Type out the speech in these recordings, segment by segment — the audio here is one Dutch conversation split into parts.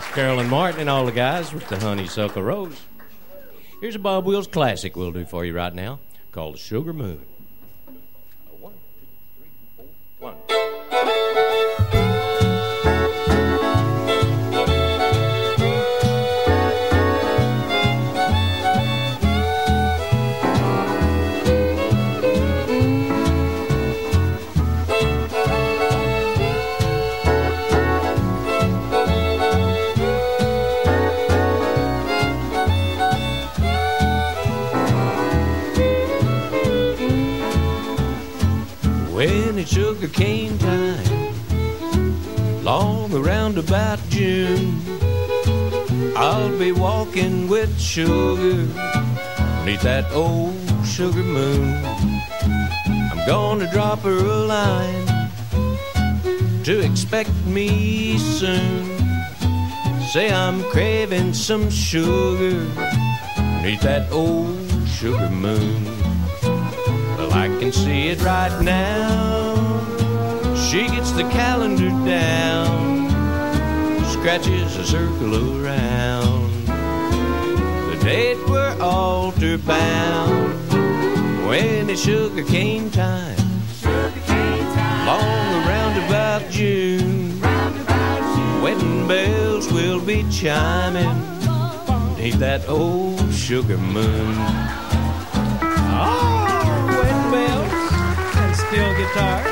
It's Carolyn Martin and all the guys with the Honeysuckle Rose. Here's a Bob Wills classic we'll do for you right now called Sugar Moon. About June, I'll be walking with sugar beneath that old sugar moon. I'm gonna drop her a line to expect me soon. Say I'm craving some sugar beneath that old sugar moon. Well, I can see it right now. She gets the calendar down, scratches a circle around the date we're altar bound. When it's sugar cane time, long around about June, wedding bells will be chiming. Ain't that old sugar moon? Ah, oh, wedding bells and steel guitars.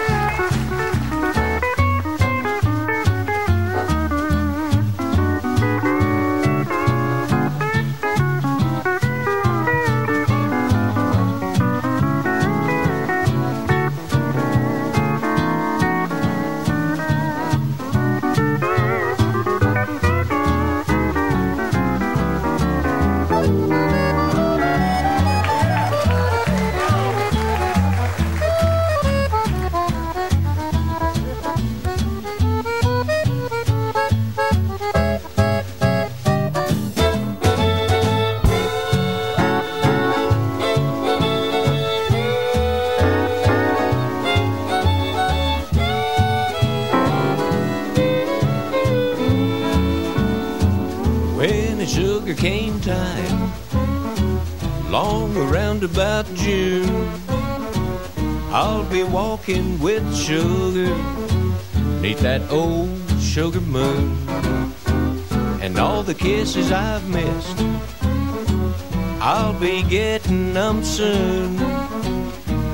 Soon.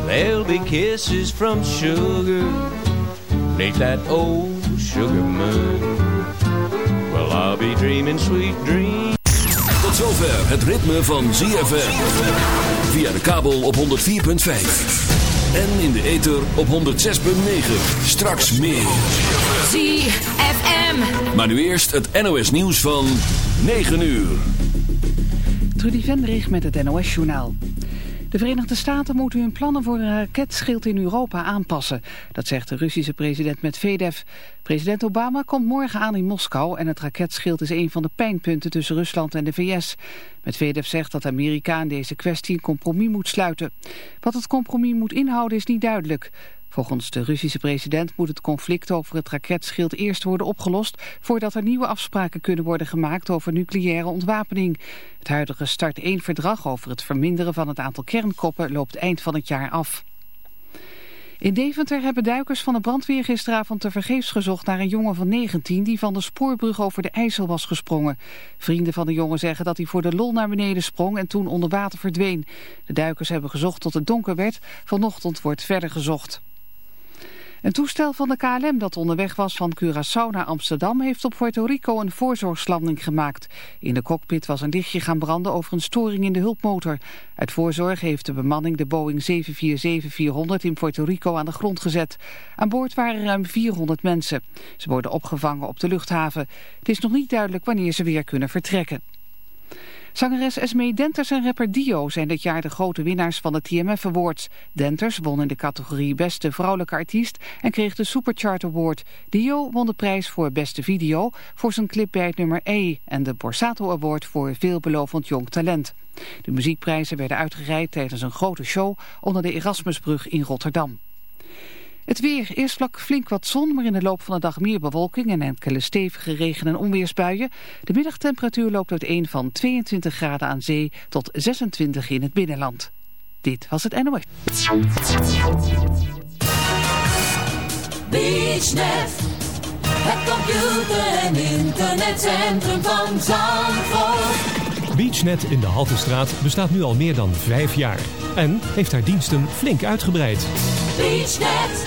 There'll be kisses from sugar neath that old sugar moon. Well, I'll be dreaming sweet dreams. Tot zover het ritme van ZFM. Via de kabel op 104.5. En in de ether op 106.9. Straks meer. ZFM. Maar nu eerst het NOS nieuws van 9 uur. Trudy Vendrich met het NOS-journaal. De Verenigde Staten moeten hun plannen voor een raketschild in Europa aanpassen. Dat zegt de Russische president Medvedev. President Obama komt morgen aan in Moskou... en het raketschild is een van de pijnpunten tussen Rusland en de VS. Medvedev zegt dat Amerika in deze kwestie een compromis moet sluiten. Wat het compromis moet inhouden is niet duidelijk. Volgens de Russische president moet het conflict over het raketschild eerst worden opgelost... voordat er nieuwe afspraken kunnen worden gemaakt over nucleaire ontwapening. Het huidige Start 1-verdrag over het verminderen van het aantal kernkoppen loopt eind van het jaar af. In Deventer hebben duikers van de brandweer gisteravond tevergeefs gezocht naar een jongen van 19 die van de spoorbrug over de IJssel was gesprongen. Vrienden van de jongen zeggen dat hij voor de lol naar beneden sprong en toen onder water verdween. De duikers hebben gezocht tot het donker werd. Vanochtend wordt verder gezocht. Een toestel van de KLM dat onderweg was van Curaçao naar Amsterdam heeft op Puerto Rico een voorzorgslanding gemaakt. In de cockpit was een lichtje gaan branden over een storing in de hulpmotor. Uit voorzorg heeft de bemanning de Boeing 747-400 in Puerto Rico aan de grond gezet. Aan boord waren ruim 400 mensen. Ze worden opgevangen op de luchthaven. Het is nog niet duidelijk wanneer ze weer kunnen vertrekken. Zangeres Esmee Denters en rapper Dio zijn dit jaar de grote winnaars van de TMF Awards. Denters won in de categorie Beste Vrouwelijke Artiest en kreeg de Superchart Award. Dio won de prijs voor Beste Video voor zijn clip bij het nummer E en de Borsato Award voor Veelbelovend Jong Talent. De muziekprijzen werden uitgereikt tijdens een grote show onder de Erasmusbrug in Rotterdam. Het weer. Eerst vlak flink wat zon, maar in de loop van de dag meer bewolking en enkele stevige regen- en onweersbuien. De middagtemperatuur loopt uiteen van 22 graden aan zee tot 26 in het binnenland. Dit was het NOS. BeachNet, het computer- en internetcentrum van Zandvoort. BeachNet in de Haltestraat bestaat nu al meer dan vijf jaar. En heeft haar diensten flink uitgebreid. BeachNet,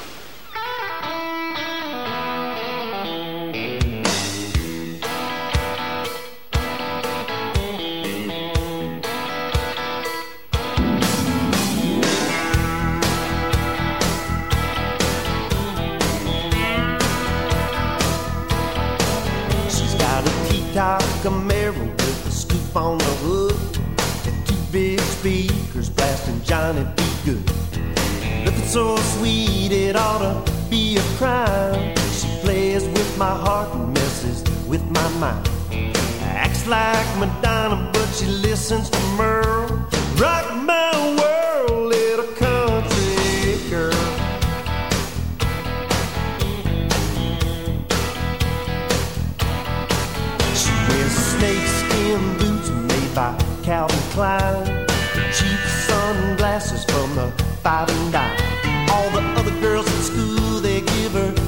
On the hood and two big speakers blasting Johnny B. Good. Looking so sweet, it ought to be a crime. She plays with my heart and messes with my mind. Acts like Madonna, but she listens to Merle. Rock my Calvin Klein. Cheap sunglasses from the five and dime. All the other girls in school, they give her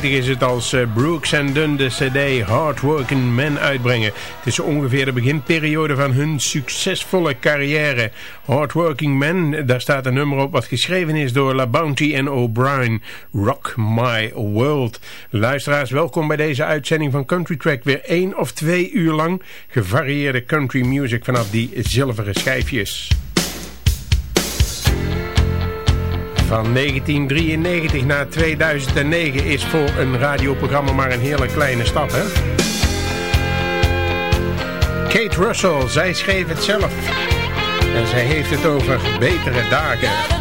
1993 is het als eh, Brooks Dunn de cd Hardworking Men uitbrengen. Het is ongeveer de beginperiode van hun succesvolle carrière. Hardworking Men, daar staat een nummer op wat geschreven is door La Bounty en O'Brien. Rock My World. Luisteraars, welkom bij deze uitzending van Country Track. Weer één of twee uur lang gevarieerde country music vanaf die zilveren schijfjes. Van 1993 naar 2009 is voor een radioprogramma maar een hele kleine stap, hè? Kate Russell, zij schreef het zelf. En zij heeft het over betere dagen.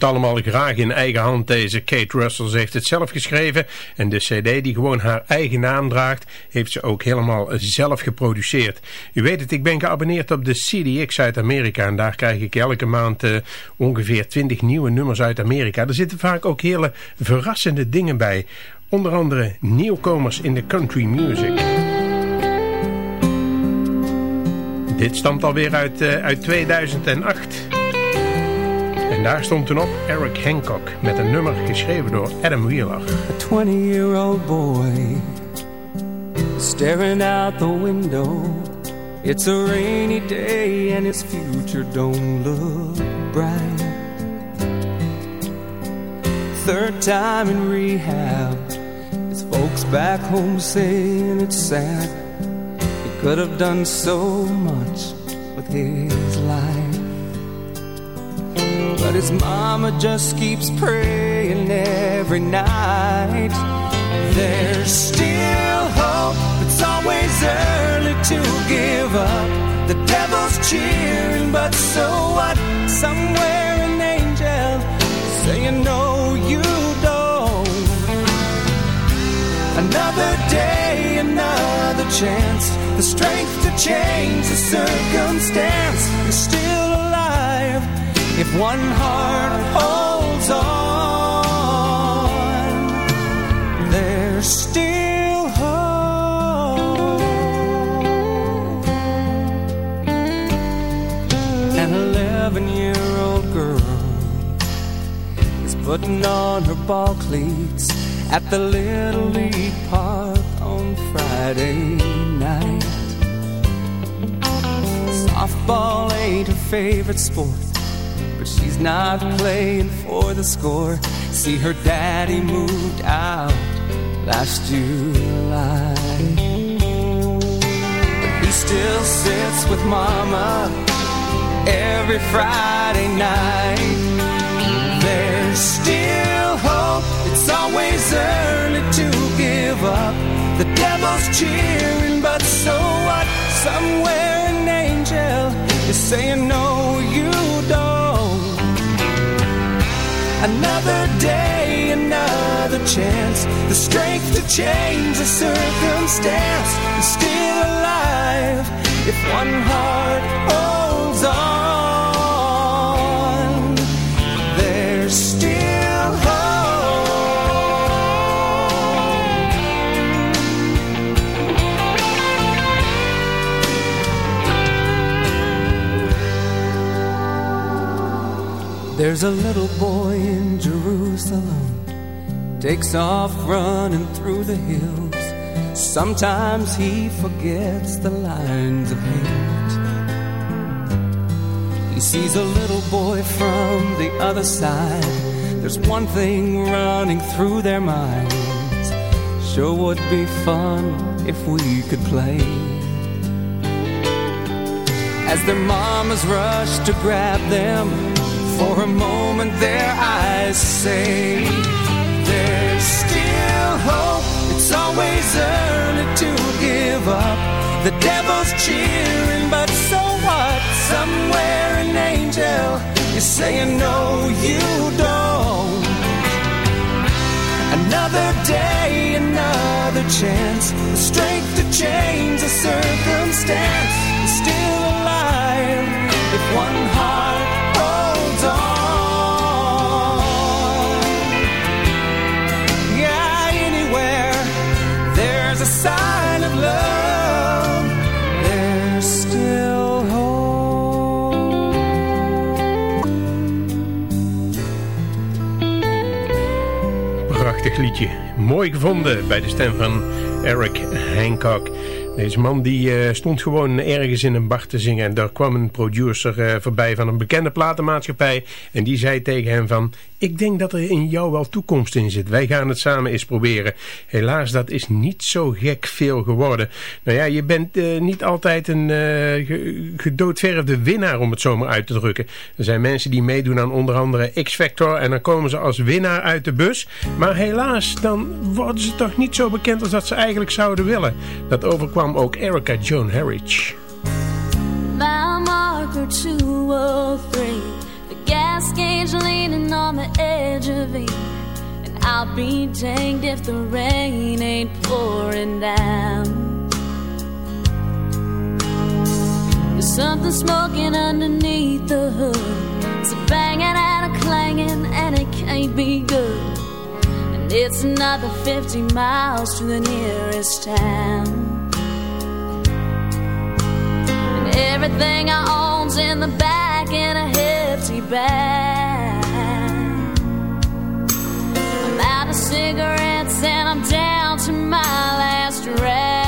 Het allemaal graag in eigen hand. Deze Kate Russell heeft het zelf geschreven. En de cd die gewoon haar eigen naam draagt, heeft ze ook helemaal zelf geproduceerd. U weet het, ik ben geabonneerd op de CDX uit Amerika. En daar krijg ik elke maand uh, ongeveer 20 nieuwe nummers uit Amerika. Er zitten vaak ook hele verrassende dingen bij. Onder andere nieuwkomers in de country music. Dit stamt alweer uit, uh, uit 2008. En daar stond toen op Eric Hancock met een nummer geschreven door Adam Wheeler. A 20-year-old boy staring out the window. It's a rainy day and his future don't look bright. Third time in rehab Folks back home saying it's sad. He could have done so much with his. But his mama just keeps praying every night. There's still hope, it's always early to give up. The devil's cheering, but so what? Somewhere an angel saying no, you don't. Another day, another chance, the strength to change the circumstance. You're still one heart holds on. There's still hope. An 11 year old girl is putting on her ball cleats at the Little League Park on Friday night. Softball ain't her favorite sport, not playing for the score. See, her daddy moved out last July. But he still sits with mama every Friday night. There's still hope, it's always early to give up. The devil's cheering, but so what? Somewhere an angel is saying, No, chance. The strength to change the circumstance is still alive if one heart holds on. There's still hope. There's a little boy in takes off running through the hills. Sometimes he forgets the lines of hate. He sees a little boy from the other side. There's one thing running through their minds. Sure would be fun if we could play. As their mamas rush to grab them, for a moment their eyes say, There's still hope, it's always early to give up. The devil's cheering, but so what? Somewhere an angel is saying, No, you don't. Another day, another chance. The strength to change the circumstance is still alive if one heart Mooi gevonden bij de stem van Eric Hancock. Deze man die eh, stond gewoon ergens in een bar te zingen. En daar kwam een producer eh, voorbij van een bekende platenmaatschappij. En die zei tegen hem van... Ik denk dat er in jou wel toekomst in zit. Wij gaan het samen eens proberen. Helaas, dat is niet zo gek veel geworden. Nou ja, je bent eh, niet altijd een ge- gedoodverfde winnaar om het zomaar uit te drukken. Er zijn mensen die meedoen aan onder andere X-Factor. En dan komen ze als winnaar uit de bus. Maar helaas, dan worden ze toch niet zo bekend als dat ze eigenlijk zouden willen. Dat overkwam ook Erica Joan Harridge. mile marker 203. The gas gauge leaning on the edge of E. And I'll be danged if the rain ain't pouring down. There's something smoking underneath the hood. It's a banging and a clanging, and it can't be good. And it's another 50 miles to the nearest town. Everything I own's in the back in a hefty bag. I'm out of cigarettes and I'm down to my last rag.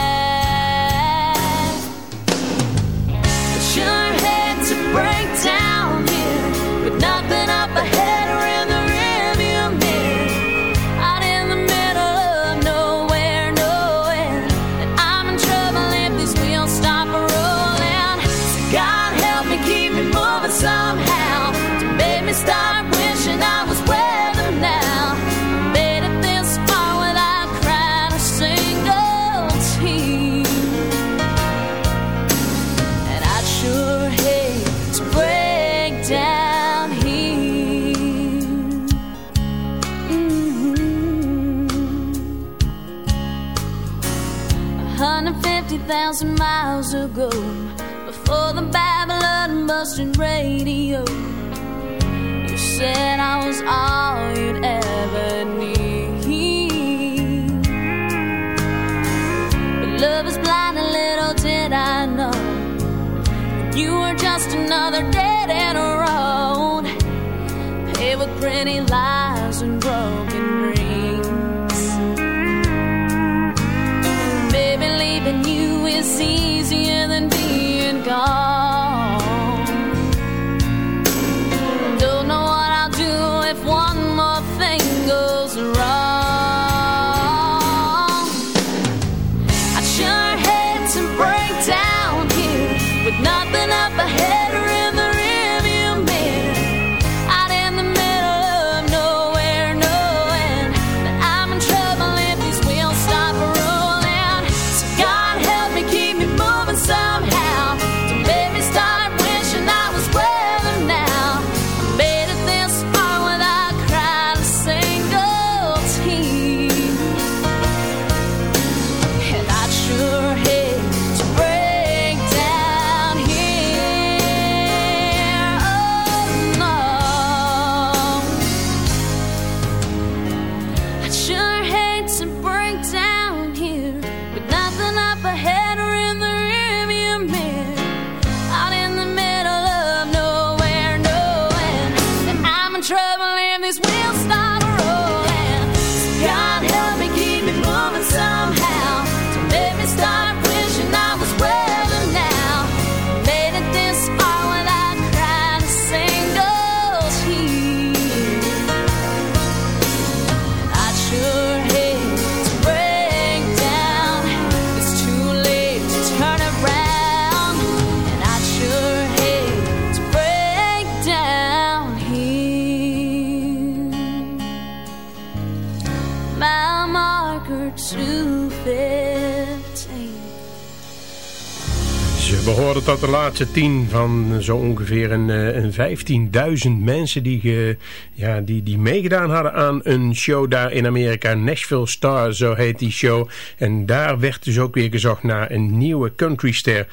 Tot de laatste tien van zo ongeveer een, eh, een 15.000 mensen die, ja, die, die meegedaan hadden aan een show daar in Amerika. Nashville Star, zo heet die show. En daar werd dus ook weer gezocht naar een nieuwe countryster.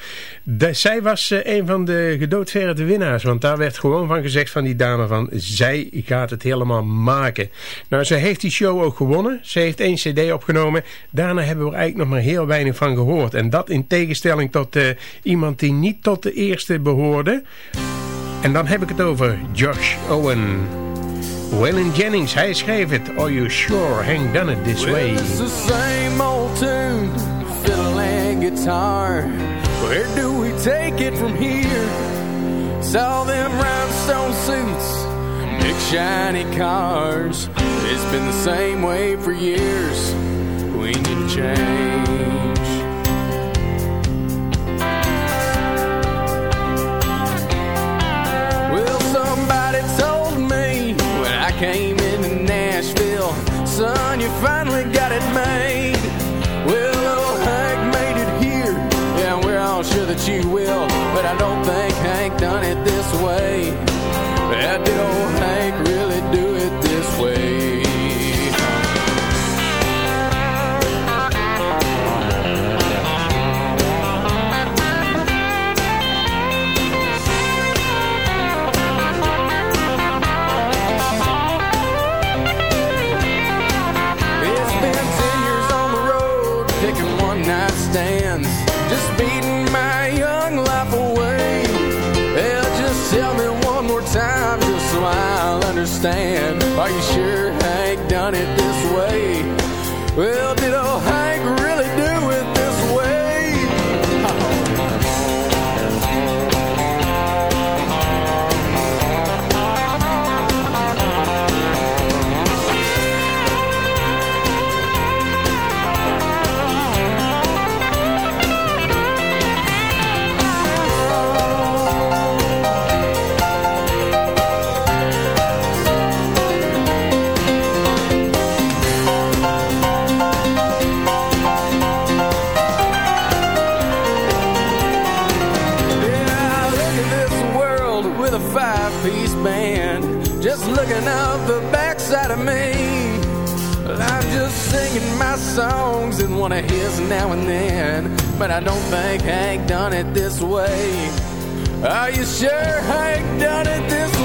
Zij was eh, een van de gedoodverde winnaars. Want daar werd gewoon van gezegd van die dame van... zij gaat het helemaal maken. Nou, ze heeft die show ook gewonnen. Ze heeft één cd opgenomen. Daarna hebben we er eigenlijk nog maar heel weinig van gehoord. En dat in tegenstelling tot eh, iemand die niet tot de eerste behoorde. En dan heb ik het over Josh Owen. Waylon Jennings, hij schreef het. Are you sure Hank done it this way? Well, it's the same old tune, fiddle and guitar. Where do we take it from here? It's all them rhinestone suits, big shiny cars. It's been the same way for years. We need to change. Nashville, son, you finally got it made. Well, little Hank made it here, yeah, we're all sure that you will, but I don't think Hank done it this way. Yeah, did old Hank now and then, but I don't think Hank done it this way. Are you sure Hank done it this way?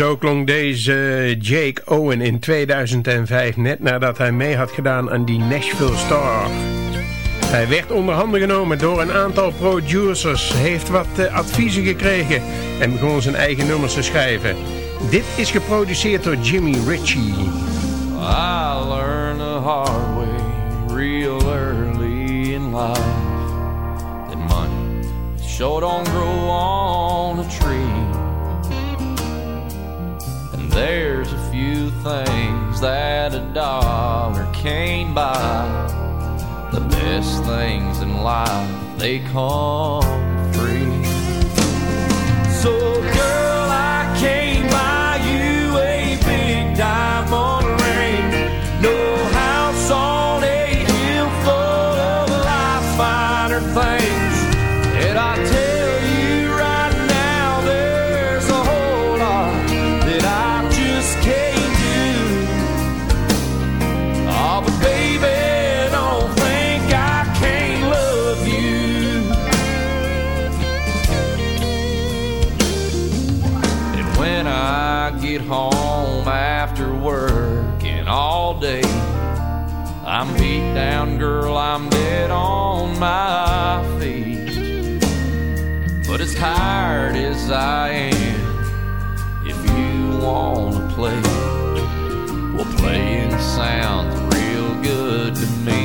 Zo klonk deze Jake Owen in 2005, net nadat hij mee had gedaan aan die Nashville Star. Hij werd onder handen genomen door een aantal producers, heeft wat eh, adviezen gekregen en begon zijn eigen nummers te schrijven. Dit is geproduceerd door Jimmy Ritchie. I learned the hard way real early in life that money sure don't grow on a tree. There's a few things that a dollar can't buy. The best things in life, they come free. So girl, I can't Get home after working all day, I'm beat down, girl, I'm dead on my feet. But as tired as I am, if you wanna play, well, playing sounds real good to me.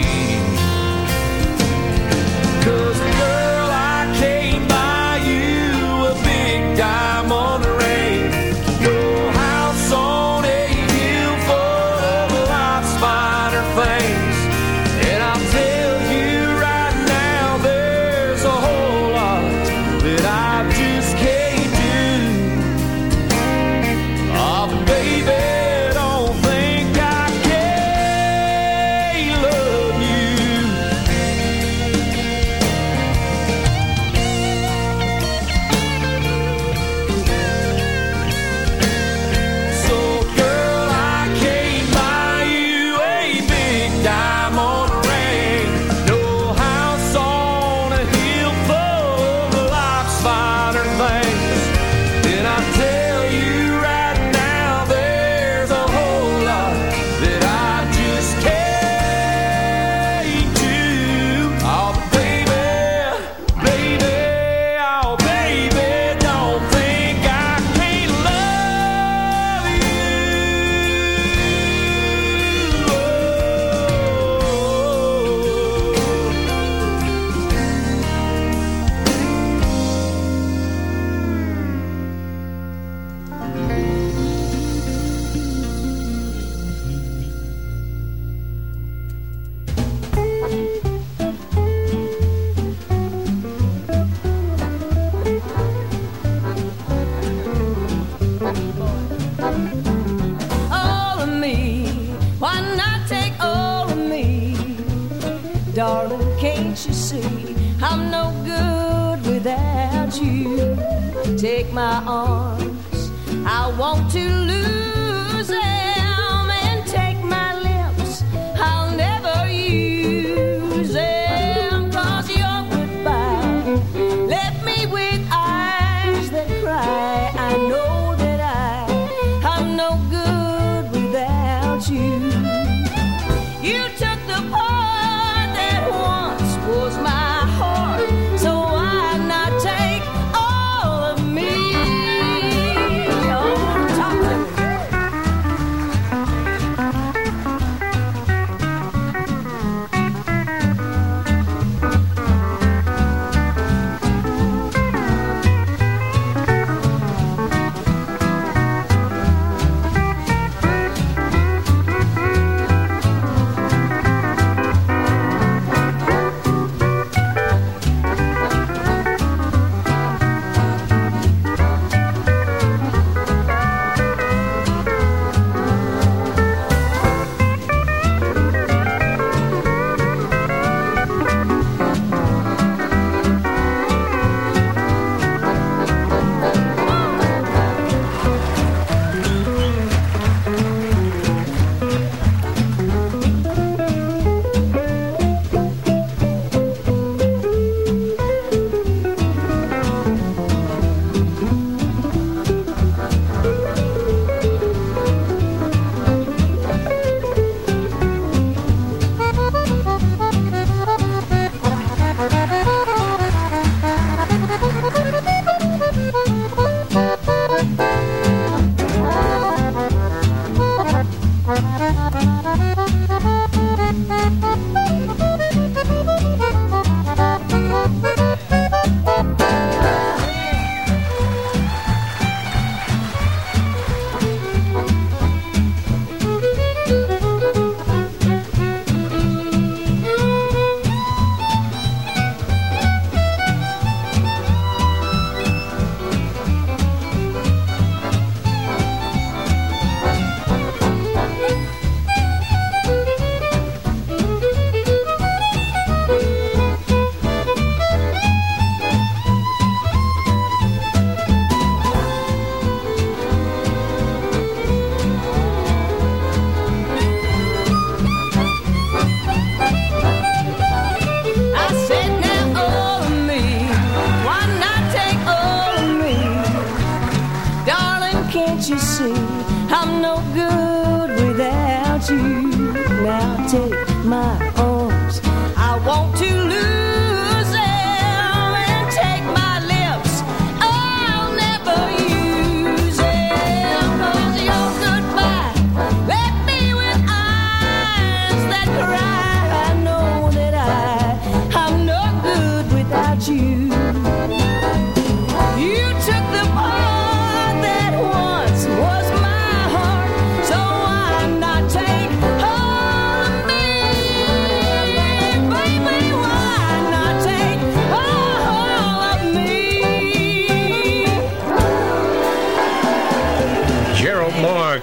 You see I'm no good without you? Take my arms, I want to lose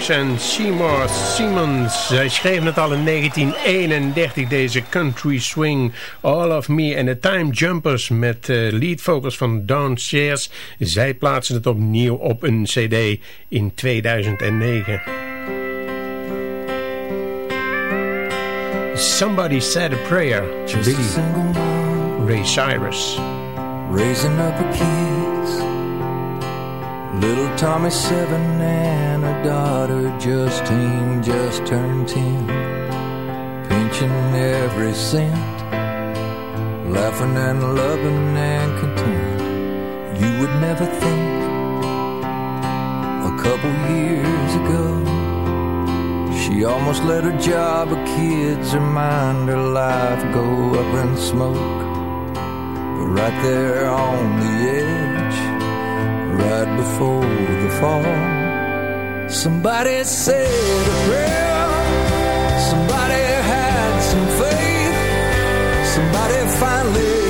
En Seymour Simmons. Zij schreven het al in 1931, deze country swing. All of Me en de Time Jumpers met uh, lead vocals van Don Sears. Zij plaatsen het opnieuw op een cd in 2009. Somebody Said a Prayer. Billy a Ray Cyrus. raising up her kids. Little Tommy seven and a daughter Justine just turned ten. Pinching every cent, laughing and loving and content. You would never think a couple years ago she almost let her job her kids her mind, her life go up in smoke. But right there on the edge, right before the fall, somebody said a prayer. Somebody had some faith. Somebody finally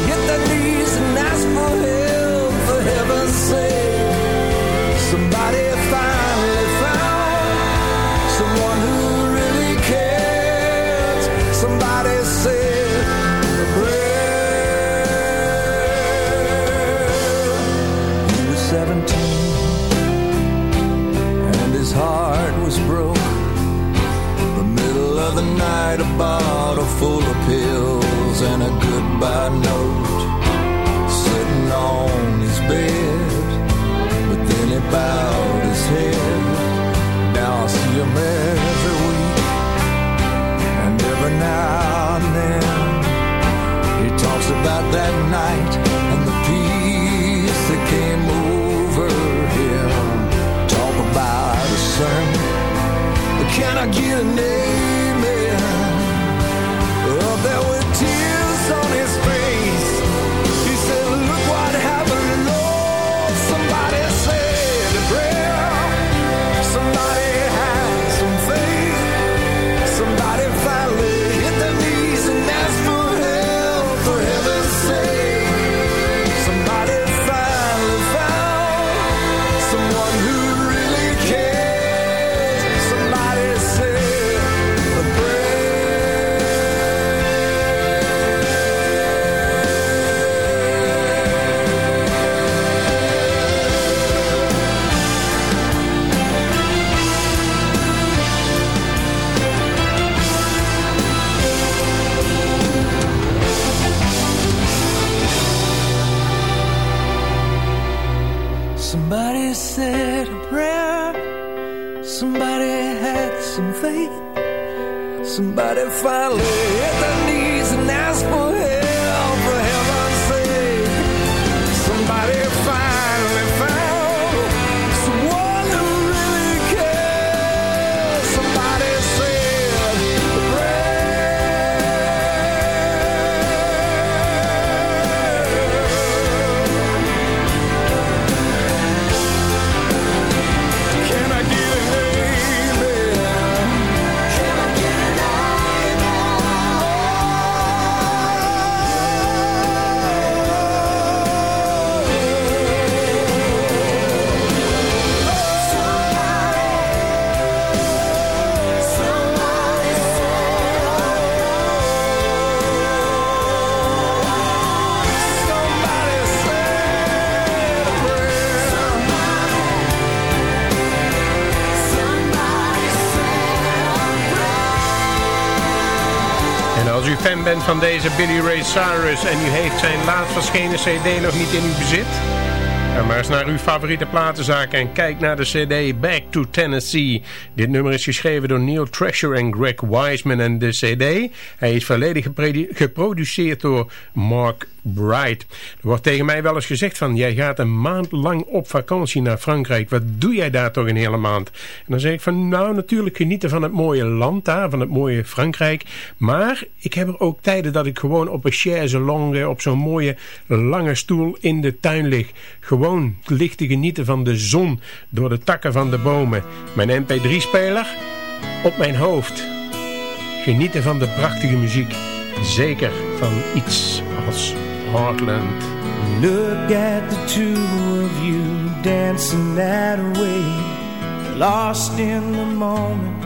the night, a bottle full of pills and a goodbye note sitting on his bed. Van deze Billy Ray Cyrus en u heeft zijn laatst verschenen cd nog niet in uw bezit... Ga maar eens naar uw favoriete platenzaak en kijk naar de cd Back to Tennessee. Dit nummer is geschreven door Neil Treasure en Greg Wiseman en de cd. Hij is volledig geproduceerd door Mark Er wordt tegen mij wel eens gezegd van... jij gaat een maand lang op vakantie naar Frankrijk. Wat doe jij daar toch een hele maand? En dan zeg ik van... nou, natuurlijk genieten van het mooie land daar... van het mooie Frankrijk. Maar ik heb er ook tijden dat ik gewoon op een chaise longue... op zo'n mooie lange stoel in de tuin lig. Gewoon licht te genieten van de zon... door de takken van de bomen. Mijn mp3-speler op mijn hoofd. Genieten van de prachtige muziek. Zeker van iets als Heartland. Look at the two of you dancing that way, lost in the moment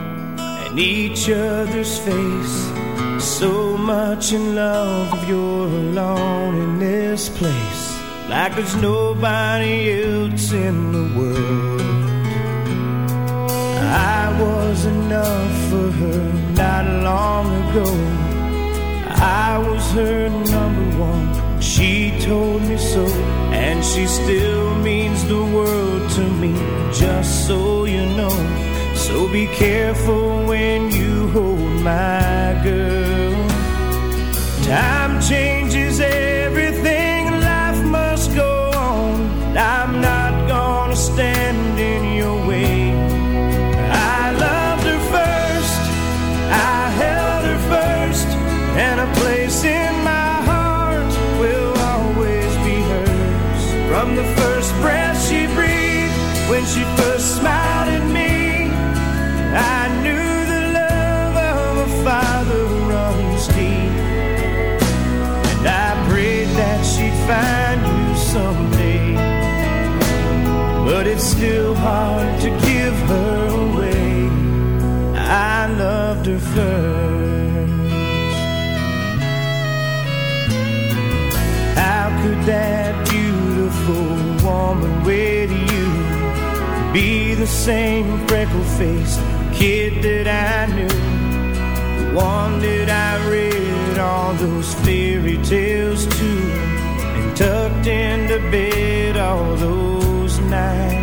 and each other's face. So much in love, you're alone in this place, like there's nobody else in the world. I was enough for her not long ago. I was her number one she told me so, and she still means the world to me, just so you know. So be careful when you hold my girl. Time changes same freckle-faced kid that I knew? The one that I read all those fairy tales to and tucked into bed all those nights.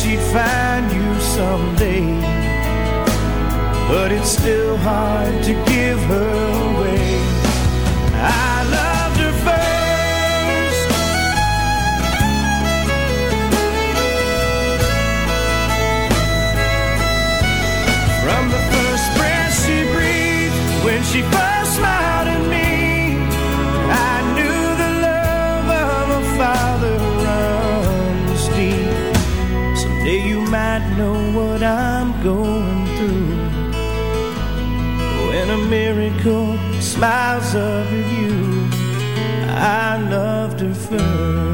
She'd find you someday. But it's still hard to give her away. I loved her first. From the first breath she breathed, when she miracle smiles at you, I loved her first.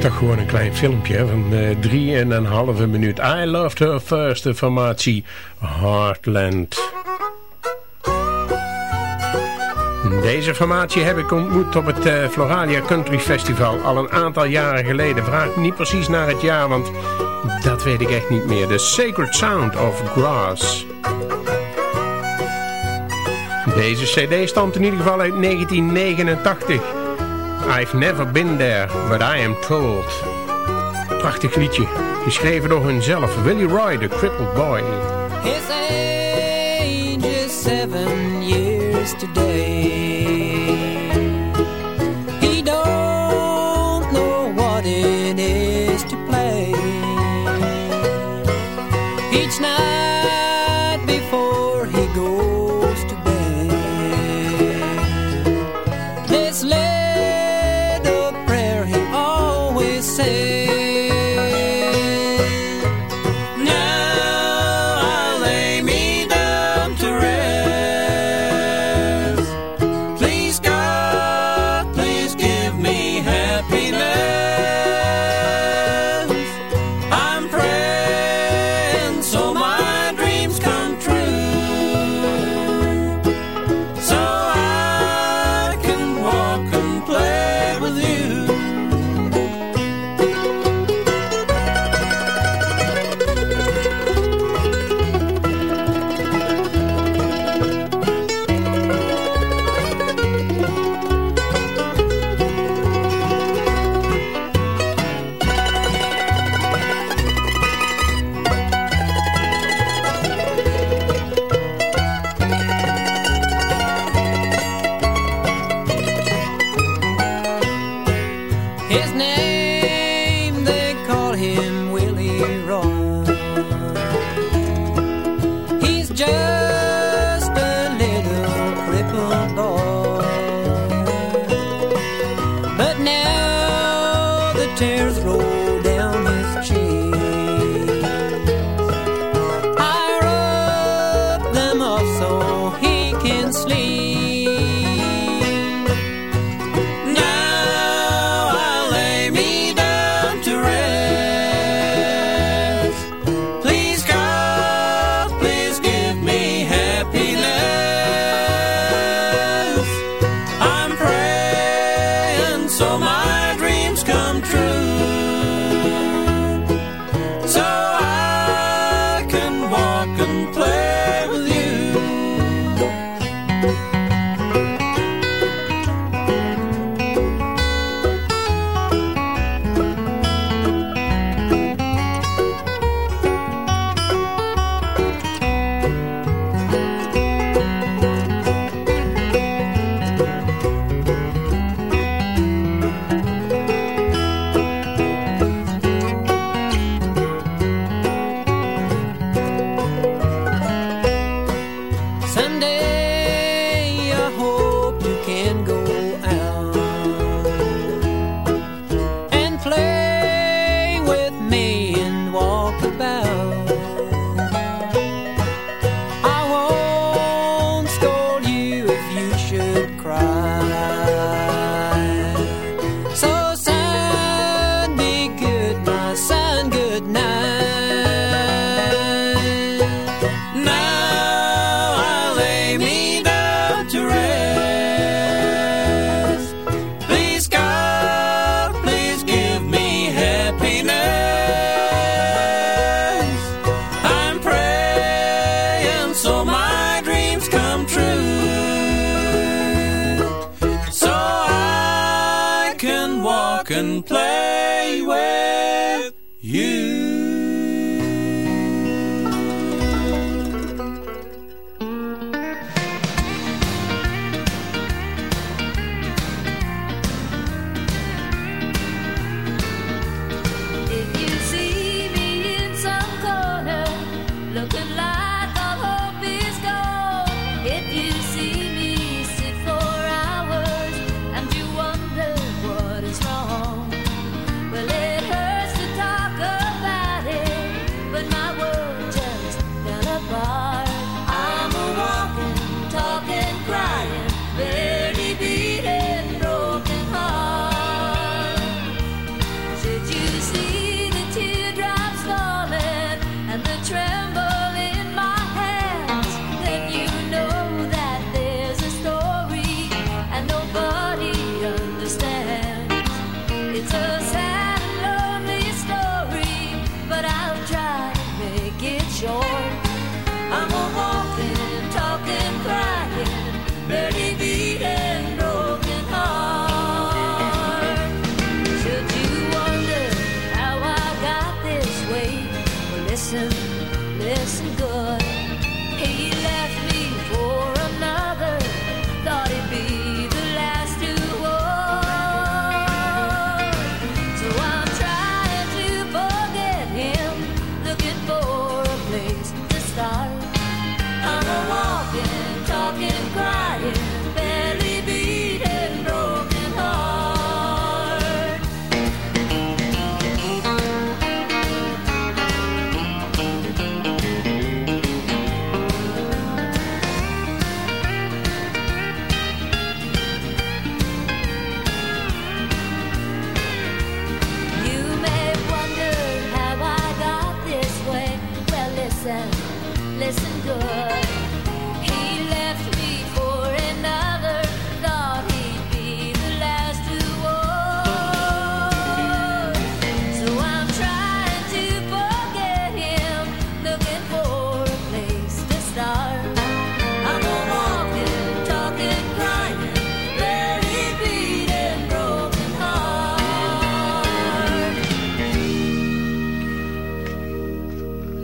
toch gewoon een klein filmpje van uh, drie en een halve minuut. I loved her first, de formatie Heartland. Deze formatie heb ik ontmoet op het uh, Floralia Country Festival al een aantal jaren geleden. Vraag niet precies naar het jaar, want dat weet ik echt niet meer. The Sacred Sound of Grass. Deze cd stamt in ieder geval uit 1989. I've never been there, but I am told. Prachtig liedje, geschreven door hunzelf. Willie Roy, the crippled boy. His age is seven years today.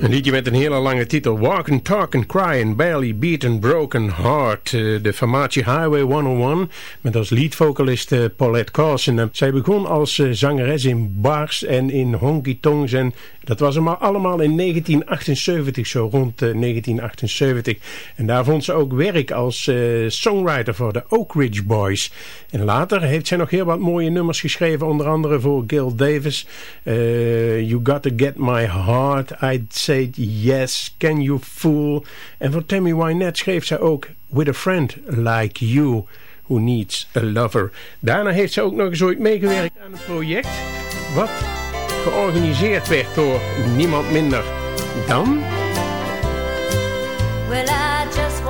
Een liedje met een hele lange titel. Walk and Talk and Cry and Barely Beat and Broken Heart. Eh, de formatie Highway 101 met als leadvocalist eh, Paulette Carson. Zij begon als eh, zangeres in bars en in honky tongs en dat was allemaal in 1978, zo rond 1978. En daar vond ze ook werk als songwriter voor de Oak Ridge Boys. En later heeft zij nog heel wat mooie nummers geschreven, onder andere voor Gil Davis. you Got To Get My Heart, I'd Say Yes, Can You Fool. En voor Tammy Wynette schreef zij ook With A Friend Like You. Who Needs a Lover. Daarna heeft ze ook nog eens ooit meegewerkt aan een project... wat georganiseerd werd door niemand minder dan... Well, I just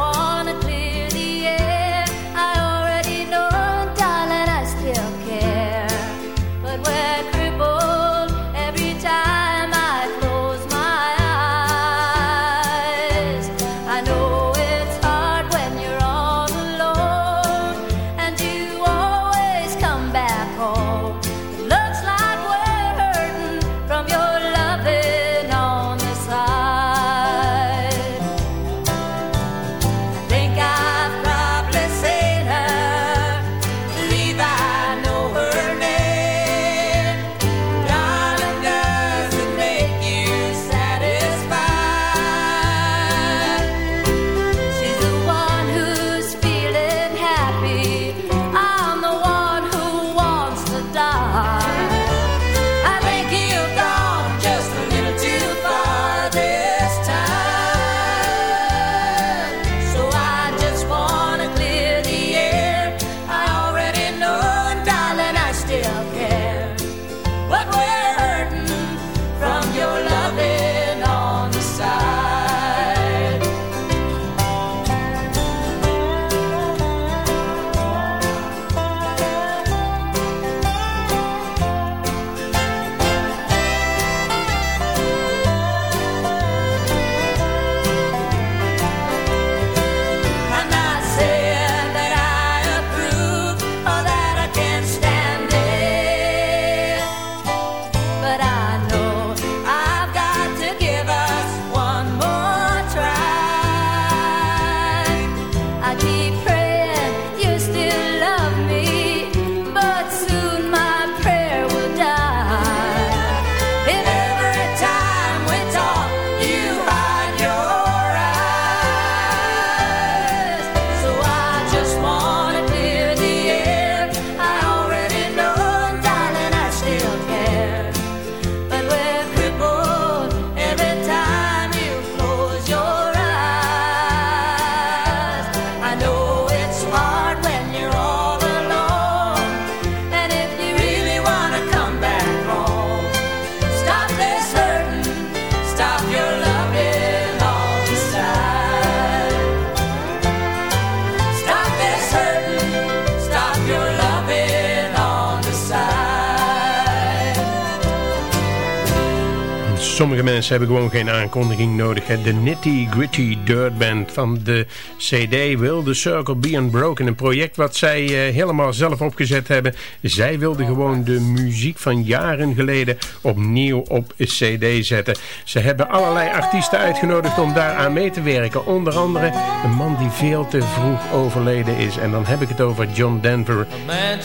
Sommige mensen hebben gewoon geen aankondiging nodig. hè. De Nitty Gritty Dirt Band van de CD Will the Circle Be Unbroken. Een project wat zij eh, helemaal zelf opgezet hebben. Zij wilden gewoon de muziek van jaren geleden opnieuw op CD zetten. Ze hebben allerlei artiesten uitgenodigd om daaraan mee te werken. Onder andere een man die veel te vroeg overleden is. En dan heb ik het over John Denver. A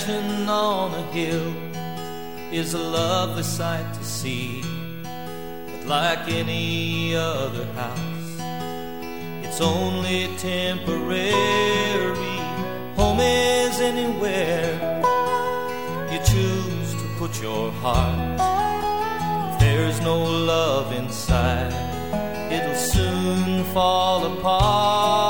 on a hill is a lovely sight to see. Like any other house, it's only temporary. Home is anywhere you choose to put your heart. If there's no love inside, it'll soon fall apart.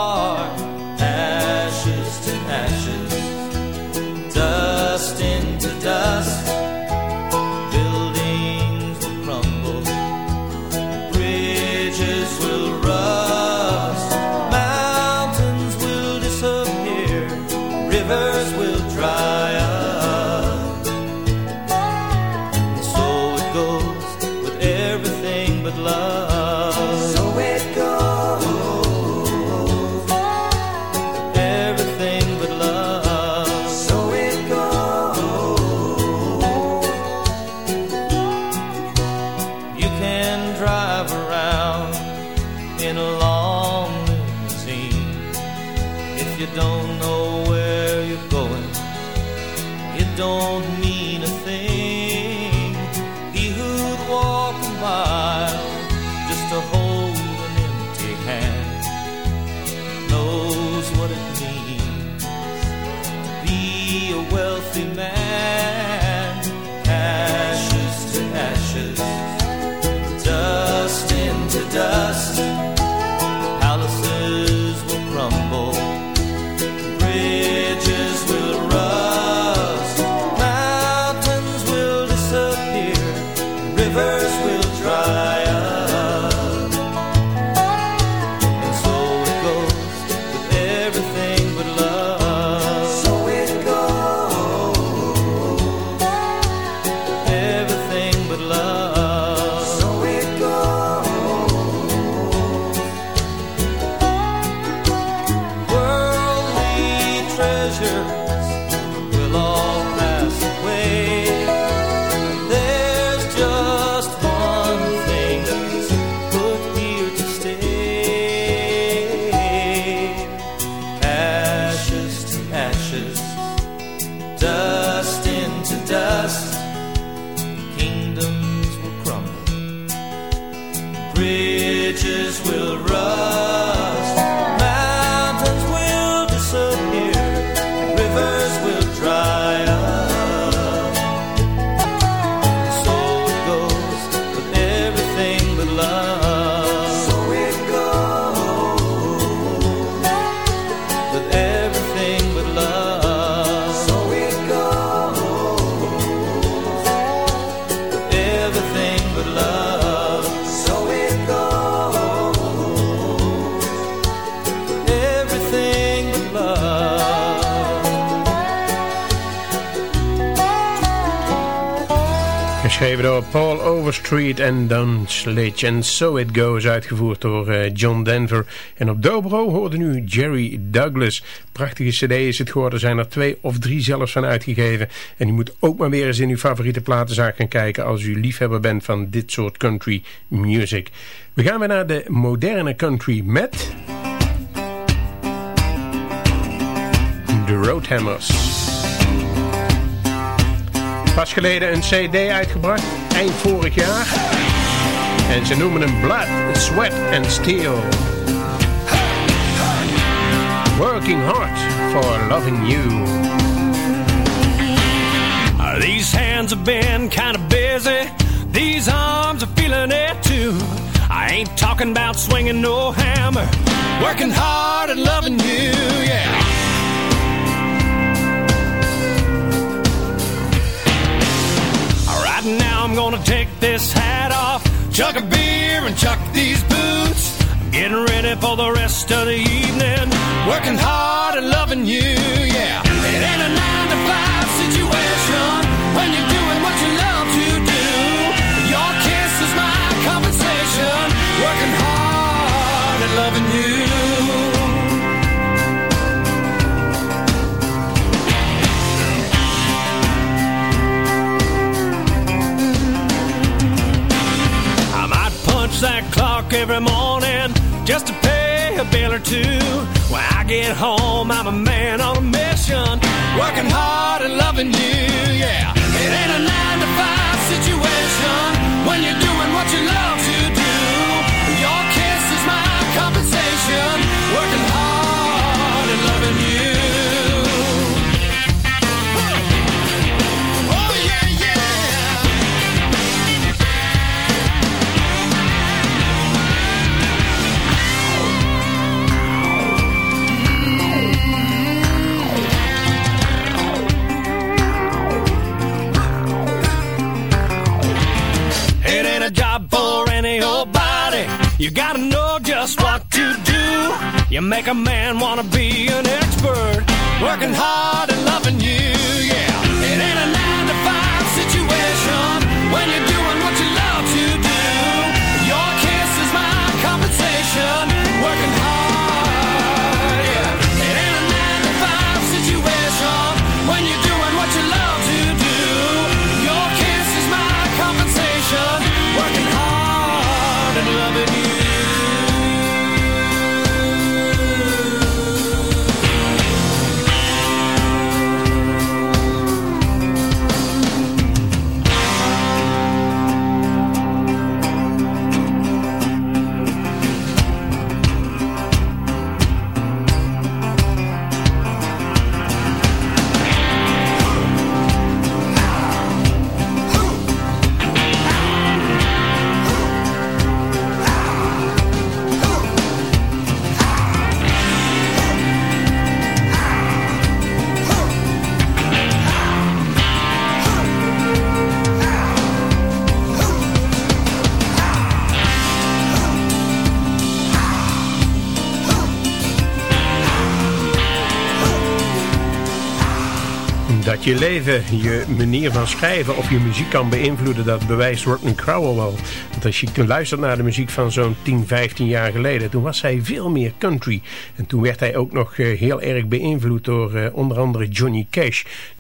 Overstreet en Don Sledge. En So It Goes, uitgevoerd door uh, John Denver. En op dobro hoorde nu Jerry Douglas. Prachtige cd is het geworden, zijn er twee of drie zelfs van uitgegeven. En u moet ook maar weer eens in uw favoriete platenzaak gaan kijken... als u liefhebber bent van dit soort country music. We gaan weer naar de moderne country met... The Roadhammers. Pas geleden een cd uitgebracht, eind vorig jaar. En ze noemen hem Blood, Sweat and Steel. Working hard for loving you. These hands have been kind of busy. These arms are feeling it too. I ain't talking about swinging no hammer. Working hard and loving you, yeah. Right now I'm gonna take this hat off, chuck a beer and chuck these boots. I'm getting ready for the rest of the evening, working hard and loving you, yeah. It ain't a nine to five situation when you that clock every morning just to pay a bill or two. When I get home, I'm a man on a mission, working hard and loving you, yeah. It ain't a nine to five situation when you make a man wanna be an expert. Working hard and Je leven, je manier van schrijven of je muziek kan beïnvloeden, dat bewijst Rodney Crowell wel. Want als je luistert naar de muziek van zo'n 10, 15 jaar geleden, toen was hij veel meer country. En toen werd hij ook nog eh, heel erg beïnvloed door uh, onder andere Johnny Cash.